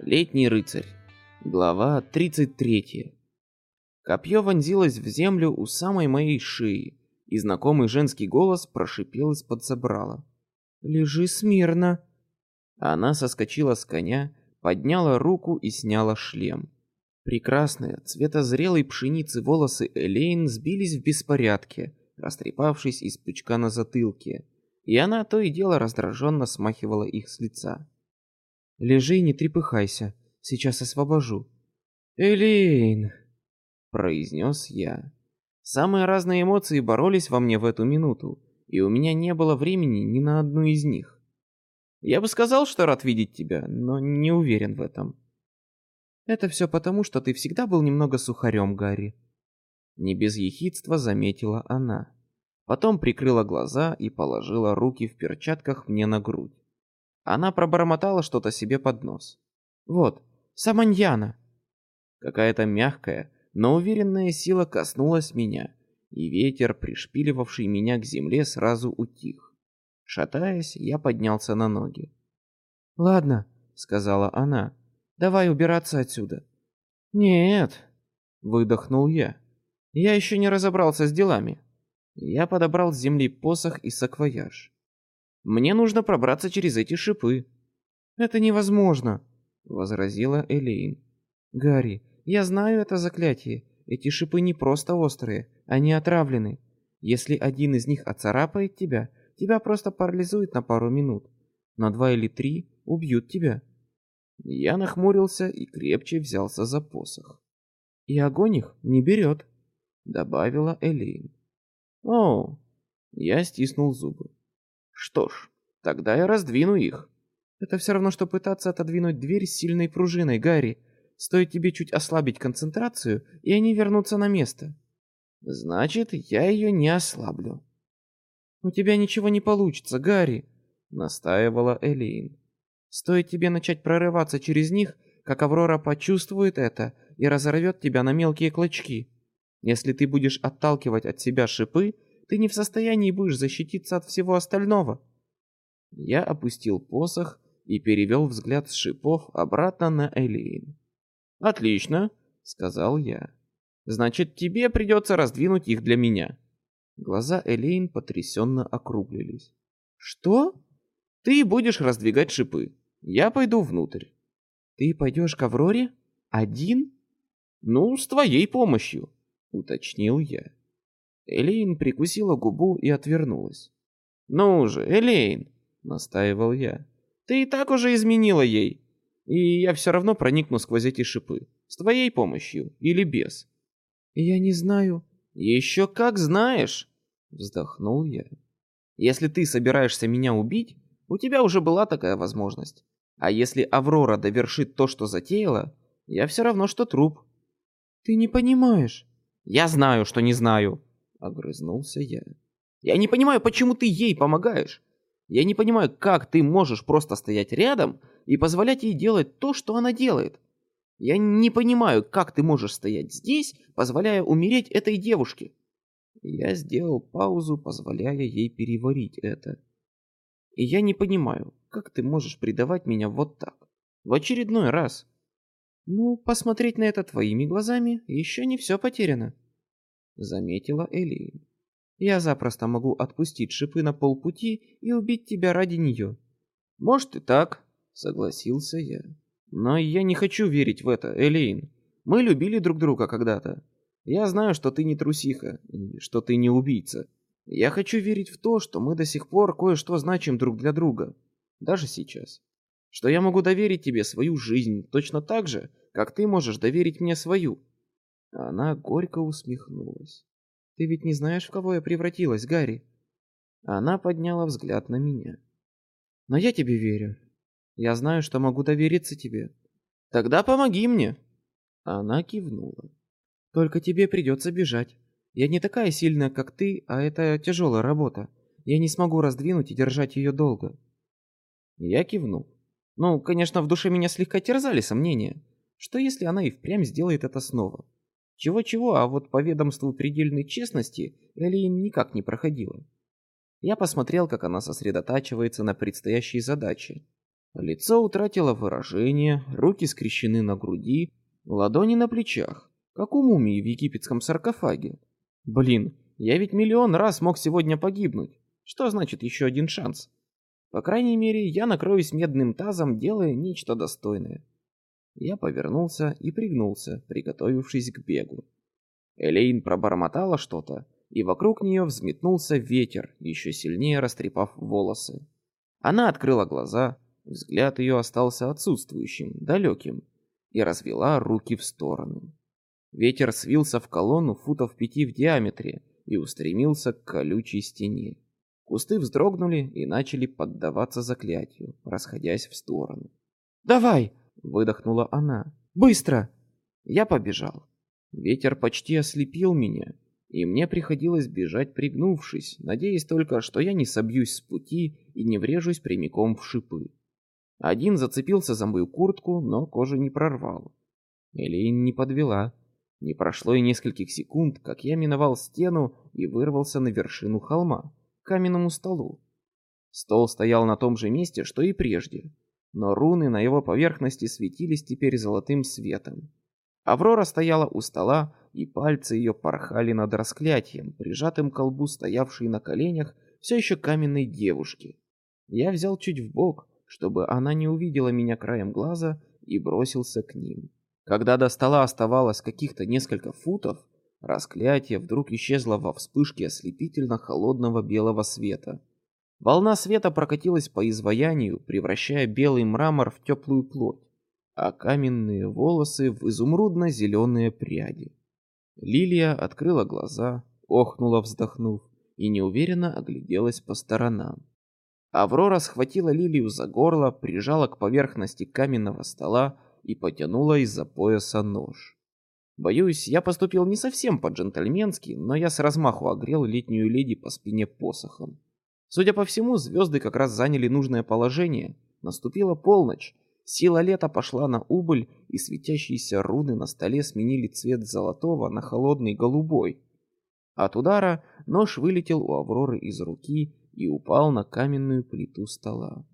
Летний рыцарь. Глава 33. Копье вонзилось в землю у самой моей шеи, и знакомый женский голос прошипел из-под забрала. «Лежи смирно!» Она соскочила с коня, подняла руку и сняла шлем. Прекрасные, цвета зрелой пшеницы волосы Элейн сбились в беспорядке, растрепавшись из пучка на затылке, и она то и дело раздраженно смахивала их с лица. «Лежи и не трепыхайся, сейчас освобожу». «Элейн!» — произнес я. Самые разные эмоции боролись во мне в эту минуту, и у меня не было времени ни на одну из них. Я бы сказал, что рад видеть тебя, но не уверен в этом. Это все потому, что ты всегда был немного сухарем, Гарри. Не без ехидства заметила она. Потом прикрыла глаза и положила руки в перчатках мне на грудь. Она пробормотала что-то себе под нос. Вот, саманьяна. Какая-то мягкая, но уверенная сила коснулась меня, и ветер, пришпиливавший меня к земле, сразу утих. Шатаясь, я поднялся на ноги. «Ладно», — сказала она, — «давай убираться отсюда». «Нет», — выдохнул я, — «я еще не разобрался с делами». Я подобрал с земли посох и саквояж. «Мне нужно пробраться через эти шипы». «Это невозможно», — возразила Элейн. «Гарри, я знаю это заклятие. Эти шипы не просто острые, они отравлены. Если один из них оцарапает тебя, тебя просто парализует на пару минут. Но два или три убьют тебя. Я нахмурился и крепче взялся за посох. И огонь их не берет, добавила Элейн. О, я стиснул зубы. Что ж, тогда я раздвину их. Это все равно, что пытаться отодвинуть дверь сильной пружиной, Гарри. Стоит тебе чуть ослабить концентрацию, и они вернутся на место. Значит, я ее не ослаблю. У тебя ничего не получится, Гарри, настаивала Элейн. Стоит тебе начать прорываться через них, как Аврора почувствует это и разорвет тебя на мелкие клочки. Если ты будешь отталкивать от себя шипы, ты не в состоянии будешь защититься от всего остального. Я опустил посох и перевел взгляд с шипов обратно на Элейн. Отлично, сказал я. Значит, тебе придется раздвинуть их для меня. Глаза Элейн потрясенно округлились. Что? Ты будешь раздвигать шипы. Я пойду внутрь. Ты пойдешь к Авроре? Один? Ну, с твоей помощью, уточнил я. Элейн прикусила губу и отвернулась. Ну же, Элейн, настаивал я. Ты и так уже изменила ей. И я все равно проникну сквозь эти шипы. С твоей помощью или без. Я не знаю. Еще как знаешь, вздохнул я. Если ты собираешься меня убить, у тебя уже была такая возможность. А если Аврора довершит то, что затеяла, я все равно что труп. Ты не понимаешь. Я знаю, что не знаю, огрызнулся я. Я не понимаю, почему ты ей помогаешь. Я не понимаю, как ты можешь просто стоять рядом и позволять ей делать то, что она делает. Я не понимаю, как ты можешь стоять здесь, позволяя умереть этой девушке. Я сделал паузу, позволяя ей переварить это. И я не понимаю, как ты можешь предавать меня вот так, в очередной раз. Ну, посмотреть на это твоими глазами еще не все потеряно, заметила Элейн. Я запросто могу отпустить шипы на полпути и убить тебя ради нее. Может и так, согласился я. Но я не хочу верить в это, Элейн. Мы любили друг друга когда-то. Я знаю, что ты не трусиха, и что ты не убийца. Я хочу верить в то, что мы до сих пор кое-что значим друг для друга. Даже сейчас. Что я могу доверить тебе свою жизнь точно так же, как ты можешь доверить мне свою. Она горько усмехнулась. Ты ведь не знаешь, в кого я превратилась, Гарри? Она подняла взгляд на меня. Но я тебе верю. Я знаю, что могу довериться тебе. Тогда помоги мне. Она кивнула. Только тебе придется бежать. Я не такая сильная, как ты, а это тяжелая работа. Я не смогу раздвинуть и держать ее долго. Я кивнул. Ну, конечно, в душе меня слегка терзали сомнения. Что если она и впрямь сделает это снова? Чего-чего, а вот по ведомству предельной честности Элиин никак не проходила. Я посмотрел, как она сосредотачивается на предстоящей задаче. Лицо утратило выражение, руки скрещены на груди, ладони на плечах, как у мумии в египетском саркофаге. Блин, я ведь миллион раз мог сегодня погибнуть. Что значит еще один шанс? По крайней мере, я накроюсь медным тазом, делая нечто достойное. Я повернулся и пригнулся, приготовившись к бегу. Элейн пробормотала что-то, и вокруг нее взметнулся ветер, еще сильнее растрепав волосы. Она открыла глаза, взгляд ее остался отсутствующим, далеким, и развела руки в стороны. Ветер свился в колонну футов пяти в диаметре и устремился к колючей стене. Кусты вздрогнули и начали поддаваться заклятию, расходясь в стороны. «Давай!» — выдохнула она. «Быстро!» Я побежал. Ветер почти ослепил меня, и мне приходилось бежать пригнувшись, надеясь только, что я не собьюсь с пути и не врежусь прямиком в шипы. Один зацепился за мою куртку, но кожу не прорвал. Элейн не подвела. Не прошло и нескольких секунд, как я миновал стену и вырвался на вершину холма, к каменному столу. Стол стоял на том же месте, что и прежде, но руны на его поверхности светились теперь золотым светом. Аврора стояла у стола, и пальцы ее порхали над расклятием, прижатым к колбу стоявшей на коленях все еще каменной девушки. Я взял чуть в бок, чтобы она не увидела меня краем глаза, и бросился к ним. Когда до стола оставалось каких-то несколько футов, расклятие вдруг исчезло во вспышке ослепительно холодного белого света. Волна света прокатилась по изваянию, превращая белый мрамор в теплую плоть а каменные волосы в изумрудно-зеленые пряди. Лилия открыла глаза, охнула, вздохнув, и неуверенно огляделась по сторонам. Аврора схватила Лилию за горло, прижала к поверхности каменного стола и потянула из-за пояса нож. Боюсь, я поступил не совсем по-джентльменски, но я с размаху огрел летнюю леди по спине посохом. Судя по всему, звезды как раз заняли нужное положение. Наступила полночь, Сила лета пошла на убыль, и светящиеся руны на столе сменили цвет золотого на холодный голубой. От удара нож вылетел у Авроры из руки и упал на каменную плиту стола.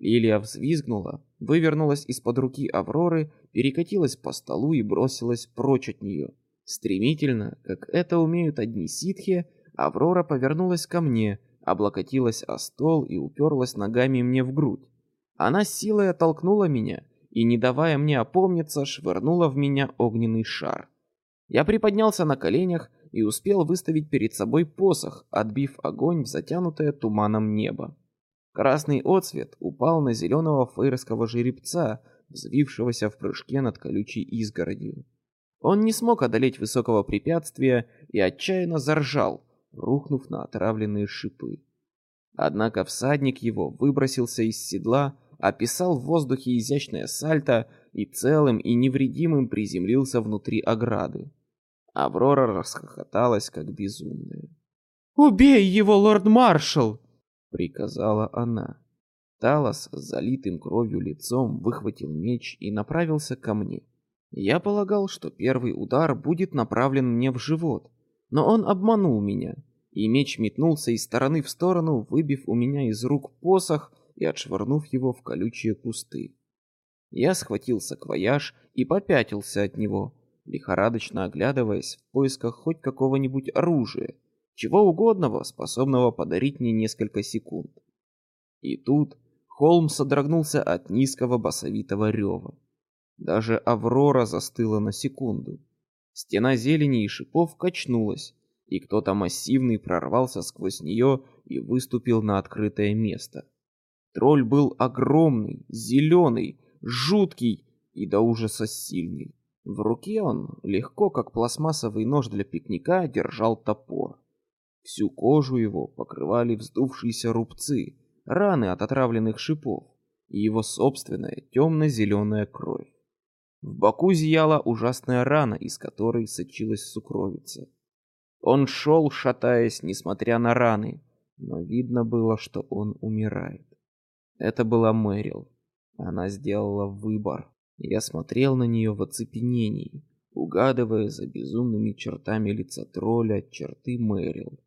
Лилия взвизгнула, вывернулась из-под руки Авроры, перекатилась по столу и бросилась прочь от нее. Стремительно, как это умеют одни ситхи, Аврора повернулась ко мне, облокотилась о стол и уперлась ногами мне в грудь. Она силой оттолкнула меня и, не давая мне опомниться, швырнула в меня огненный шар. Я приподнялся на коленях и успел выставить перед собой посох, отбив огонь в затянутое туманом небо. Красный отсвет упал на зеленого фейерского жеребца, взвившегося в прыжке над колючей изгородью. Он не смог одолеть высокого препятствия и отчаянно заржал, рухнув на отравленные шипы. Однако всадник его выбросился из седла описал в воздухе изящное сальто и целым и невредимым приземлился внутри ограды. Аврора расхохоталась, как безумная. «Убей его, лорд-маршал!» — приказала она. Талос с залитым кровью лицом выхватил меч и направился ко мне. Я полагал, что первый удар будет направлен мне в живот, но он обманул меня, и меч метнулся из стороны в сторону, выбив у меня из рук посох и отшвырнув его в колючие кусты. Я схватил саквояж и попятился от него, лихорадочно оглядываясь в поисках хоть какого-нибудь оружия, чего угодного, способного подарить мне несколько секунд. И тут холм содрогнулся от низкого басовитого рева. Даже Аврора застыла на секунду. Стена зелени и шипов качнулась, и кто-то массивный прорвался сквозь нее и выступил на открытое место. Тролль был огромный, зеленый, жуткий и до ужаса сильный. В руке он, легко как пластмассовый нож для пикника, держал топор. Всю кожу его покрывали вздувшиеся рубцы, раны от отравленных шипов и его собственная темно-зеленая кровь. В боку зияла ужасная рана, из которой сочилась сукровица. Он шел, шатаясь, несмотря на раны, но видно было, что он умирает. Это была Мэрил. Она сделала выбор. Я смотрел на нее в оцепенении, угадывая за безумными чертами лица тролля черты Мэрил.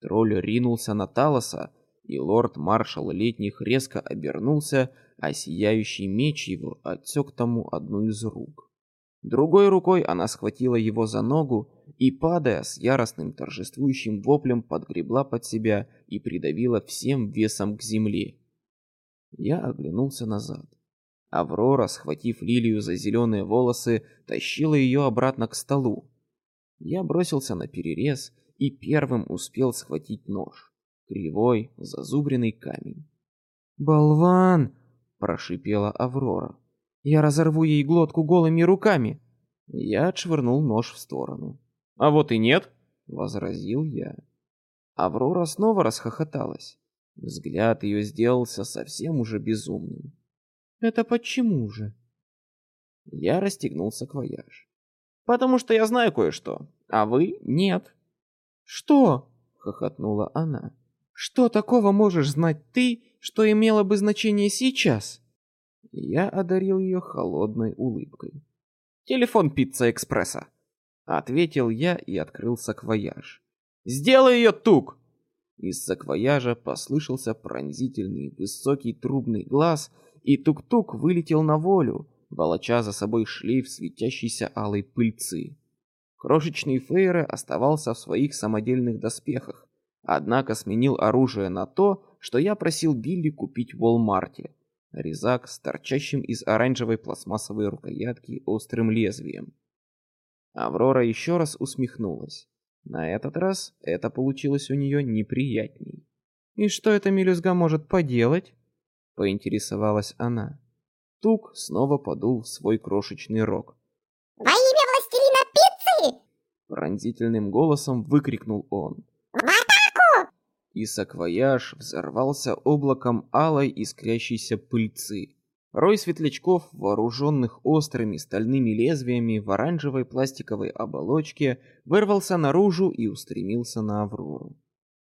Тролль ринулся на Талоса, и лорд-маршал Летних резко обернулся, а сияющий меч его отсек тому одну из рук. Другой рукой она схватила его за ногу и, падая с яростным торжествующим воплем, подгребла под себя и придавила всем весом к земле. Я оглянулся назад. Аврора, схватив Лилию за зеленые волосы, тащила ее обратно к столу. Я бросился на перерез и первым успел схватить нож. Кривой, зазубренный камень. «Болван!» – прошипела Аврора. «Я разорву ей глотку голыми руками!» Я отшвырнул нож в сторону. «А вот и нет!» – возразил я. Аврора снова расхохоталась. Взгляд ее сделался совсем уже безумным. «Это почему же?» Я расстегнул саквояж. «Потому что я знаю кое-что, а вы нет». «Что?» — хохотнула она. «Что такого можешь знать ты, что имело бы значение сейчас?» Я одарил ее холодной улыбкой. «Телефон Пицца Экспресса», — ответил я и открыл саквояж. «Сделай ее тук!» Из саквояжа послышался пронзительный высокий трубный глаз, и тук-тук вылетел на волю, волоча за собой шлейф светящейся алой пыльцы. Крошечный Фейре оставался в своих самодельных доспехах, однако сменил оружие на то, что я просил Билли купить в Walmart. Резак с торчащим из оранжевой пластмассовой рукоятки острым лезвием. Аврора еще раз усмехнулась. На этот раз это получилось у нее неприятней. «И что эта мелюзга может поделать?» — поинтересовалась она. Тук снова подул в свой крошечный рог. «Во имя Пронзительным голосом выкрикнул он. «В атаку!» И саквояж взорвался облаком алой искрящейся пыльцы. Рой светлячков, вооруженных острыми стальными лезвиями в оранжевой пластиковой оболочке, вырвался наружу и устремился на Аврору.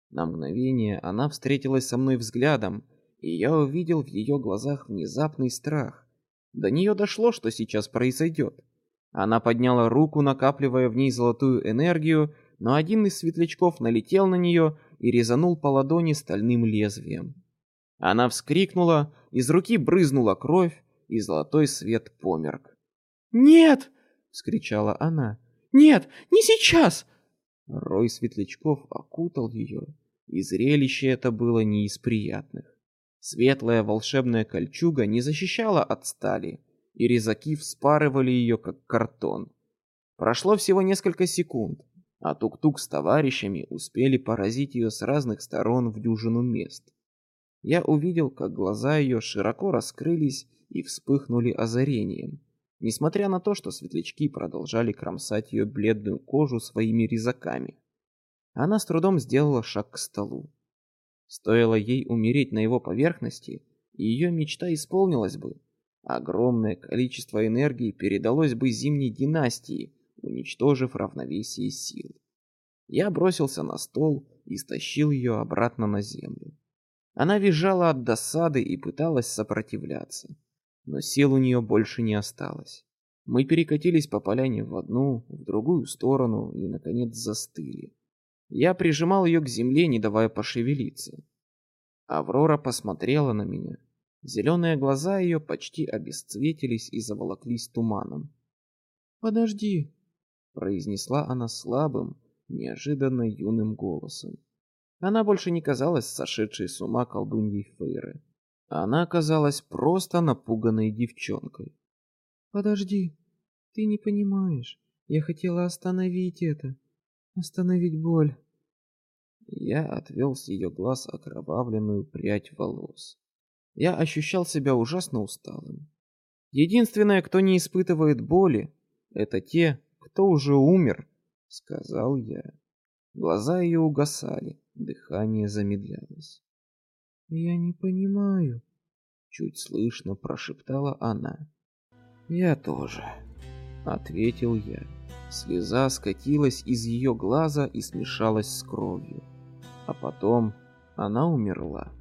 На мгновение она встретилась со мной взглядом, и я увидел в ее глазах внезапный страх. До нее дошло, что сейчас произойдет. Она подняла руку, накапливая в ней золотую энергию, но один из светлячков налетел на нее и резанул по ладони стальным лезвием. Она вскрикнула, из руки брызнула кровь, и золотой свет померк. «Нет!» — вскричала она. «Нет, не сейчас!» Рой светлячков окутал ее, и зрелище это было не из приятных. Светлая волшебная кольчуга не защищала от стали, и резаки вспарывали ее, как картон. Прошло всего несколько секунд, а Тук-Тук с товарищами успели поразить ее с разных сторон в дюжину мест. Я увидел, как глаза ее широко раскрылись и вспыхнули озарением, несмотря на то, что светлячки продолжали кромсать ее бледную кожу своими резаками. Она с трудом сделала шаг к столу. Стоило ей умереть на его поверхности, и ее мечта исполнилась бы, Огромное количество энергии передалось бы зимней династии, уничтожив равновесие сил. Я бросился на стол и стащил ее обратно на землю. Она визжала от досады и пыталась сопротивляться, но сил у нее больше не осталось. Мы перекатились по поляне в одну, в другую сторону и, наконец, застыли. Я прижимал ее к земле, не давая пошевелиться. Аврора посмотрела на меня, Зеленые глаза ее почти обесцветились и заволоклись туманом. «Подожди», — произнесла она слабым, неожиданно юным голосом. Она больше не казалась сошедшей с ума колдуньей Фейры. Она оказалась просто напуганной девчонкой. «Подожди, ты не понимаешь. Я хотела остановить это. Остановить боль». Я отвел с ее глаз окровавленную прядь волос я ощущал себя ужасно усталым. Единственное, кто не испытывает боли, это те, кто уже умер, сказал я. Глаза ее угасали, дыхание замедлялось. Я не понимаю, чуть слышно прошептала она. Я тоже, ответил я. Слеза скатилась из ее глаза и смешалась с кровью. А потом она умерла.